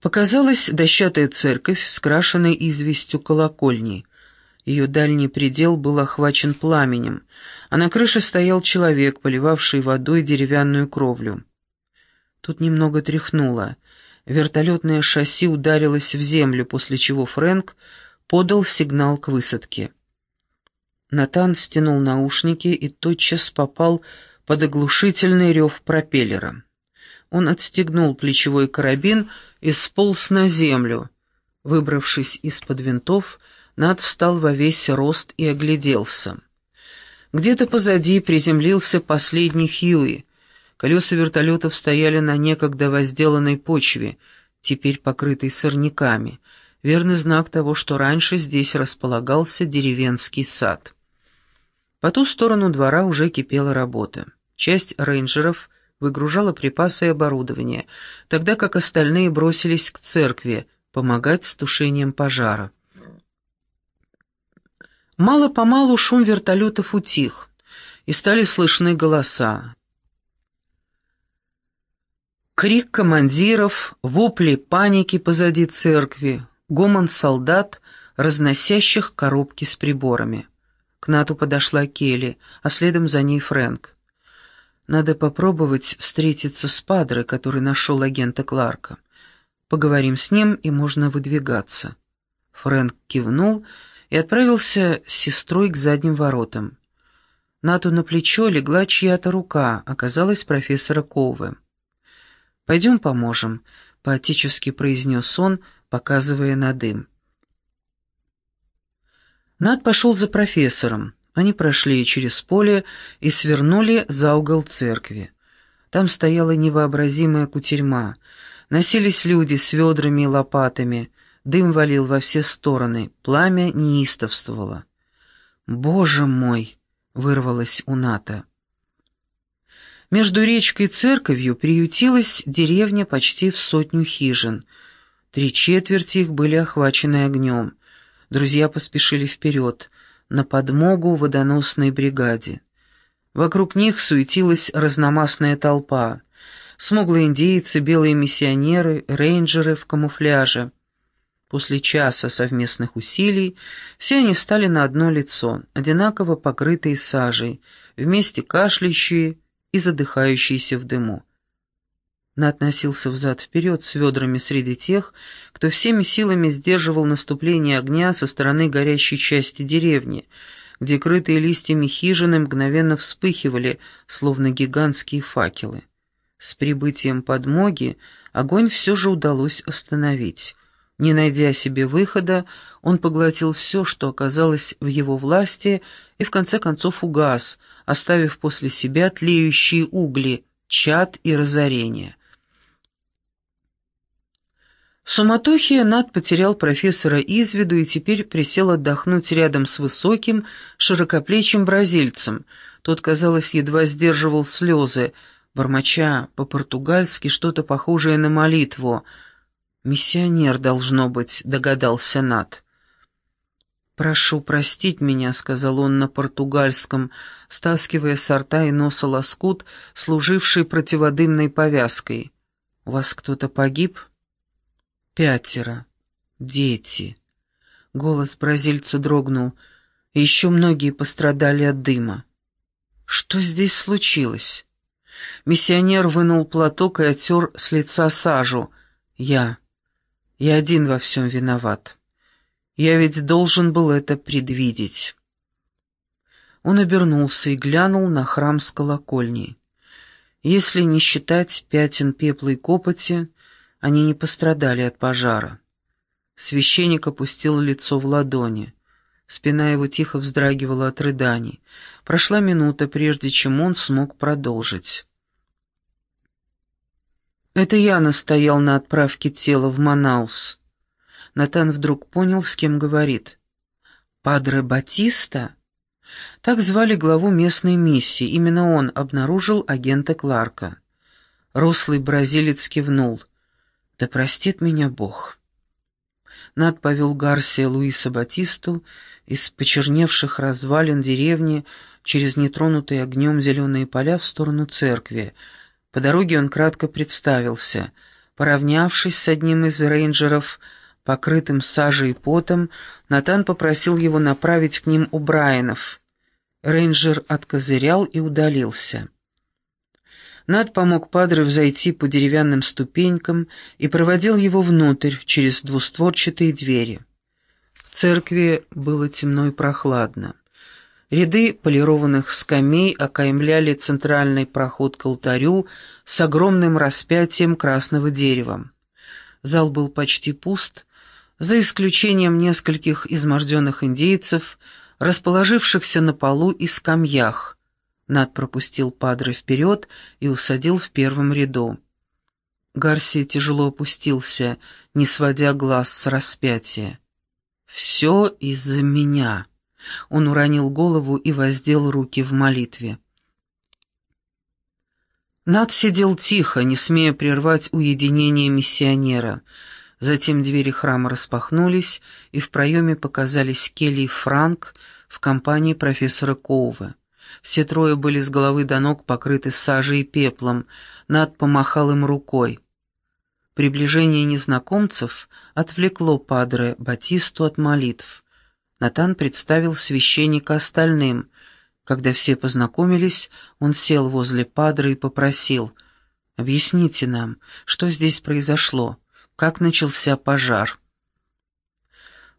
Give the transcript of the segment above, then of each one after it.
Показалась дощатая церковь, скрашенная известью колокольни. Ее дальний предел был охвачен пламенем, а на крыше стоял человек, поливавший водой деревянную кровлю. Тут немного тряхнуло. Вертолетное шасси ударилось в землю, после чего Фрэнк подал сигнал к высадке. Натан стянул наушники и тотчас попал под оглушительный рев пропеллера. Он отстегнул плечевой карабин и сполз на землю. Выбравшись из-под винтов, Над встал во весь рост и огляделся. Где-то позади приземлился последний Хьюи. Колеса вертолетов стояли на некогда возделанной почве, теперь покрытой сорняками, верный знак того, что раньше здесь располагался деревенский сад. По ту сторону двора уже кипела работа. Часть рейнджеров выгружала припасы и оборудование, тогда как остальные бросились к церкви помогать с тушением пожара. Мало-помалу шум вертолетов утих, и стали слышны голоса. Крик командиров, вопли паники позади церкви, гомон солдат, разносящих коробки с приборами. К Нату подошла Келли, а следом за ней Фрэнк. Надо попробовать встретиться с Падре, который нашел агента Кларка. Поговорим с ним, и можно выдвигаться. Фрэнк кивнул и отправился с сестрой к задним воротам. Нату на плечо легла чья-то рука, оказалась профессора Ковы. «Пойдем поможем», — поотечески произнес он, показывая на дым. Над пошел за профессором. Они прошли через поле и свернули за угол церкви. Там стояла невообразимая кутерьма. Носились люди с ведрами и лопатами. Дым валил во все стороны, пламя неистовствовало. «Боже мой!» — вырвалось у Ната. Между речкой и церковью приютилась деревня почти в сотню хижин. Три четверти их были охвачены огнем. Друзья поспешили вперед — на подмогу водоносной бригаде. Вокруг них суетилась разномастная толпа. Смуглые индейцы, белые миссионеры, рейнджеры в камуфляже. После часа совместных усилий все они стали на одно лицо, одинаково покрытые сажей, вместе кашляющие и задыхающиеся в дыму. Нат носился взад-вперед с ведрами среди тех, кто всеми силами сдерживал наступление огня со стороны горящей части деревни, где крытые листьями хижины мгновенно вспыхивали, словно гигантские факелы. С прибытием подмоги огонь все же удалось остановить. Не найдя себе выхода, он поглотил все, что оказалось в его власти, и в конце концов угас, оставив после себя тлеющие угли, чад и разорение. Суматохе Над потерял профессора из виду и теперь присел отдохнуть рядом с высоким, широкоплечим бразильцем. Тот, казалось, едва сдерживал слезы, бормоча по-португальски что-то похожее на молитву. «Миссионер, должно быть», — догадался Над. «Прошу простить меня», — сказал он на португальском, стаскивая с рта и носа лоскут, служивший противодымной повязкой. «У вас кто-то погиб?» Пятеро. Дети. Голос бразильца дрогнул. еще многие пострадали от дыма. Что здесь случилось? Миссионер вынул платок и оттер с лица сажу. Я. Я один во всем виноват. Я ведь должен был это предвидеть. Он обернулся и глянул на храм с колокольней. Если не считать пятен пепла и копоти, они не пострадали от пожара. Священник опустил лицо в ладони. Спина его тихо вздрагивала от рыданий. Прошла минута, прежде чем он смог продолжить. «Это я настоял на отправке тела в Манаус». Натан вдруг понял, с кем говорит. «Падре Батиста?» Так звали главу местной миссии. Именно он обнаружил агента Кларка. Рослый бразилец кивнул. Да простит меня Бог. Над повел Гарсия Луиса Батисту из почерневших развалин деревни через нетронутые огнем зеленые поля в сторону церкви. По дороге он кратко представился. Поравнявшись с одним из рейнджеров, покрытым сажей и потом, Натан попросил его направить к ним у Брайанов. Рейнджер откозырял и удалился. Над помог Падре взойти по деревянным ступенькам и проводил его внутрь, через двустворчатые двери. В церкви было темно и прохладно. Ряды полированных скамей окаймляли центральный проход к алтарю с огромным распятием красного дерева. Зал был почти пуст, за исключением нескольких изможденных индейцев, расположившихся на полу и скамьях. Над пропустил Падре вперед и усадил в первом ряду. Гарсия тяжело опустился, не сводя глаз с распятия. «Все из-за меня». Он уронил голову и воздел руки в молитве. Над сидел тихо, не смея прервать уединение миссионера. Затем двери храма распахнулись, и в проеме показались Келли и Франк в компании профессора Коува. Все трое были с головы до ног покрыты сажей и пеплом. Над помахал им рукой. Приближение незнакомцев отвлекло Падре Батисту от молитв. Натан представил священника остальным. Когда все познакомились, он сел возле Падре и попросил, «Объясните нам, что здесь произошло, как начался пожар».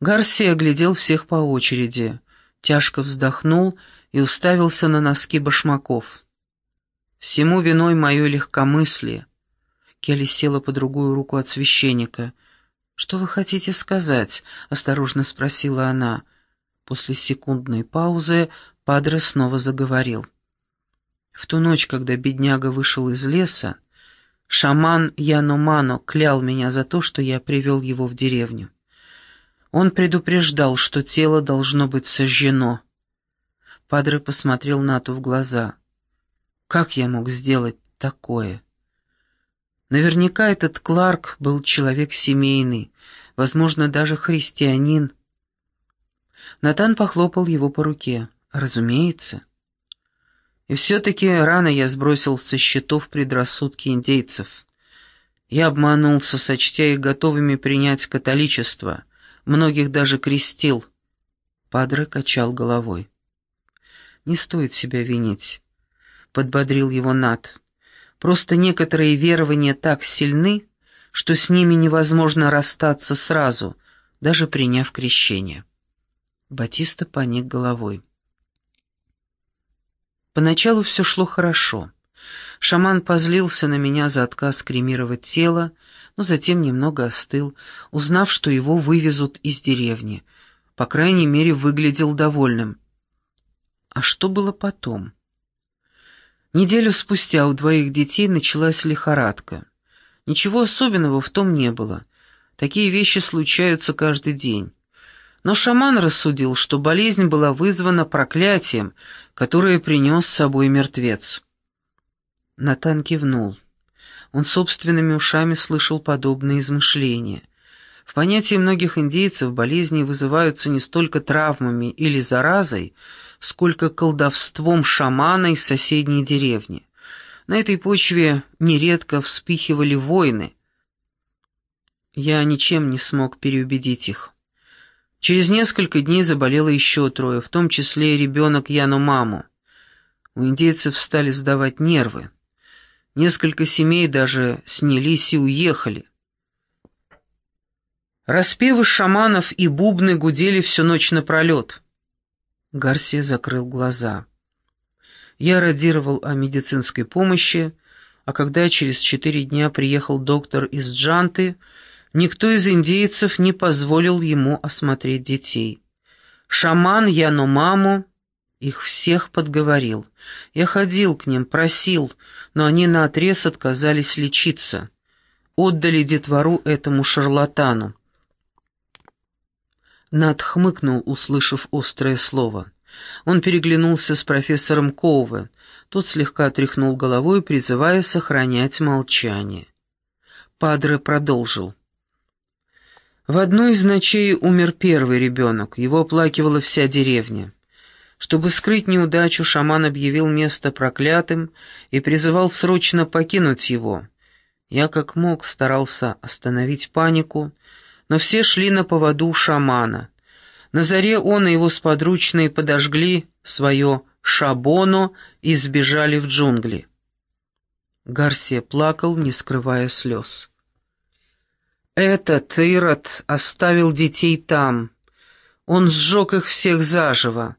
Гарсия оглядел всех по очереди, тяжко вздохнул и уставился на носки башмаков. «Всему виной мое легкомыслие». Келли села по другую руку от священника — «Что вы хотите сказать?» — осторожно спросила она. После секундной паузы Падре снова заговорил. В ту ночь, когда бедняга вышел из леса, шаман Яномано клял меня за то, что я привел его в деревню. Он предупреждал, что тело должно быть сожжено. Падре посмотрел Нату в глаза. «Как я мог сделать такое?» Наверняка этот Кларк был человек семейный, возможно, даже христианин. Натан похлопал его по руке. «Разумеется». И все-таки рано я сбросил со счетов предрассудки индейцев. Я обманулся, сочтя их готовыми принять католичество, многих даже крестил. Падре качал головой. «Не стоит себя винить», — подбодрил его Нат. Просто некоторые верования так сильны, что с ними невозможно расстаться сразу, даже приняв крещение. Батиста поник головой. Поначалу все шло хорошо. Шаман позлился на меня за отказ кремировать тело, но затем немного остыл, узнав, что его вывезут из деревни. По крайней мере, выглядел довольным. А что было потом? Неделю спустя у двоих детей началась лихорадка. Ничего особенного в том не было. Такие вещи случаются каждый день. Но шаман рассудил, что болезнь была вызвана проклятием, которое принес с собой мертвец. Натан кивнул. Он собственными ушами слышал подобные измышления. В понятии многих индейцев болезни вызываются не столько травмами или заразой, сколько колдовством шамана из соседней деревни. На этой почве нередко вспыхивали войны. Я ничем не смог переубедить их. Через несколько дней заболело еще трое, в том числе и ребенок Яну маму. У индейцев стали сдавать нервы. Несколько семей даже снялись и уехали. Распевы шаманов и бубны гудели всю ночь напролет. Гарсия закрыл глаза. Я радировал о медицинской помощи, а когда через четыре дня приехал доктор из Джанты, никто из индейцев не позволил ему осмотреть детей. Шаман Яномаму их всех подговорил. Я ходил к ним, просил, но они наотрез отказались лечиться. Отдали детвору этому шарлатану. Над хмыкнул, услышав острое слово. Он переглянулся с профессором Коуве. Тот слегка тряхнул головой, призывая сохранять молчание. Падре продолжил. В одну из ночей умер первый ребенок, его оплакивала вся деревня. Чтобы скрыть неудачу, шаман объявил место проклятым и призывал срочно покинуть его. Я как мог старался остановить панику, но все шли на поводу шамана. На заре он и его сподручные подожгли свое шабоно и сбежали в джунгли. Гарсия плакал, не скрывая слез. «Этот Ирод оставил детей там. Он сжег их всех заживо».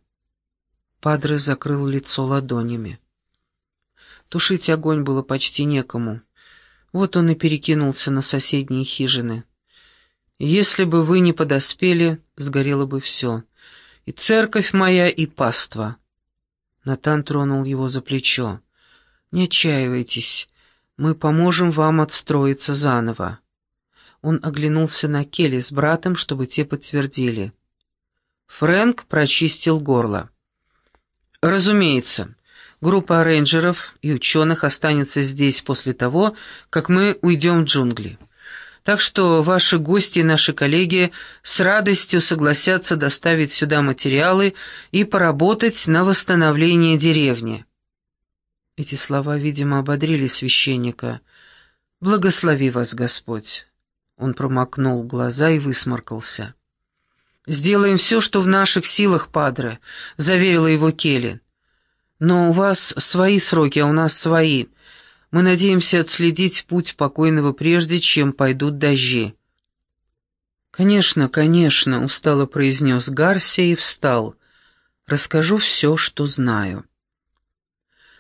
Падре закрыл лицо ладонями. Тушить огонь было почти некому. Вот он и перекинулся на соседние хижины. Если бы вы не подоспели, сгорело бы все. И церковь моя, и паства. Натан тронул его за плечо. «Не отчаивайтесь, мы поможем вам отстроиться заново». Он оглянулся на Келли с братом, чтобы те подтвердили. Фрэнк прочистил горло. «Разумеется, группа рейнджеров и ученых останется здесь после того, как мы уйдем в джунгли. Так что ваши гости и наши коллеги с радостью согласятся доставить сюда материалы и поработать на восстановление деревни». Эти слова, видимо, ободрили священника. «Благослови вас, Господь!» Он промокнул глаза и высморкался. «Сделаем все, что в наших силах, падре», — заверила его Келли. «Но у вас свои сроки, а у нас свои. Мы надеемся отследить путь покойного прежде, чем пойдут дожди». «Конечно, конечно», — устало произнес Гарсия и встал. «Расскажу все, что знаю».